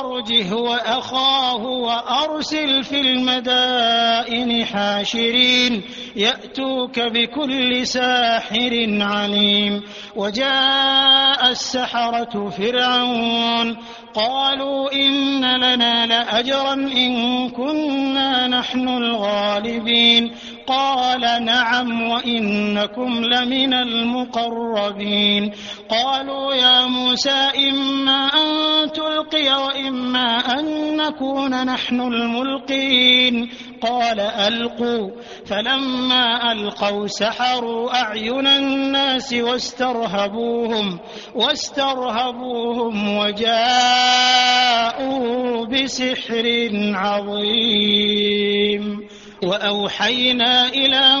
أرجه وأخاه وأرسل في المدائن حاشرين يأتوك بكل ساحر عليم. وجاء السحرة فرعون قالوا إن لنا لأجرا إن كنا نحن الغالبين. قال نعم وإنكم لمن المقربين. قالوا يا موسى إما أن تلقي أن نكون نحن الملقين. قال ألقوا. فلما ألقوا سحروا أعين الناس واسترهبوهم واسترهبوهم وجاءوا بسحر عظيم. وأوحينا إلى